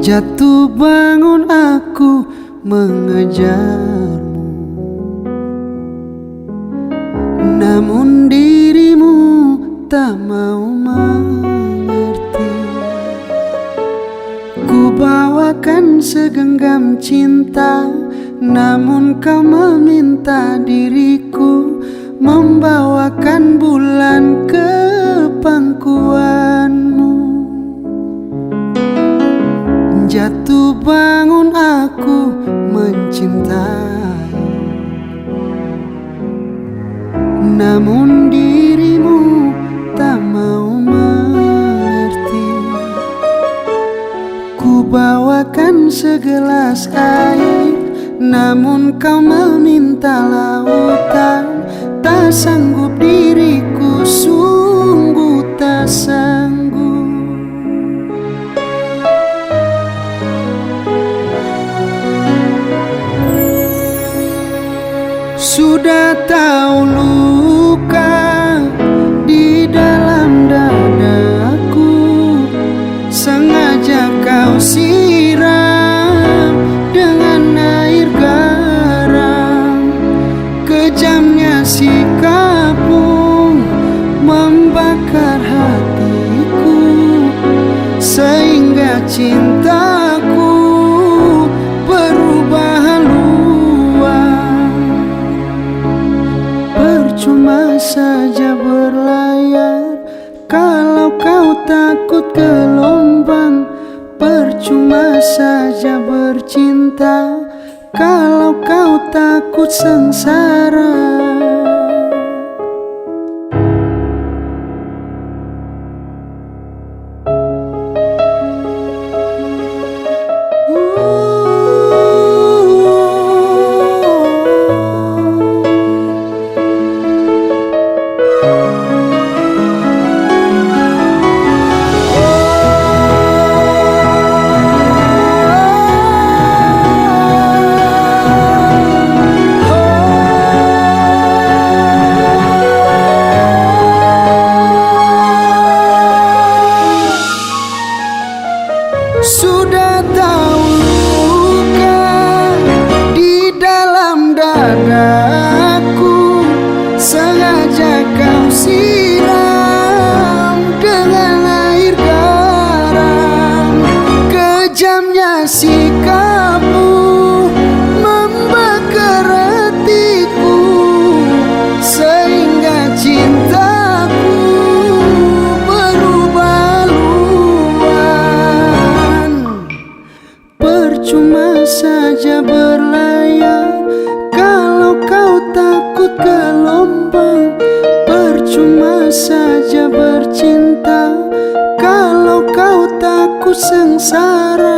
Jatuh bangun aku mengejarmu. Namun dirimu tak mau mengerti. Ku bawakan segenggam cinta Namun kau meminta diriku Membawakan bulan ke Bangun aku mencintai. Namun dirimu tak mau mengerti. Ku bawakan segelas air Namun kau meminta lautan. Tak sanggup diriku Sudah tahu luka di dalam dadaku. Sengaja kau siram dengan air garam. Kejamnya sikapmu membakar hatiku. Sehingga cintaku saja berlayar. Kalau kau takut gelombang Percuma saja bercinta. Kalau kau takut sengsara Sudah tahu saja berlayar. Kalau kau takut gelombang Percuma saja bercinta. Kalau kau takut sengsara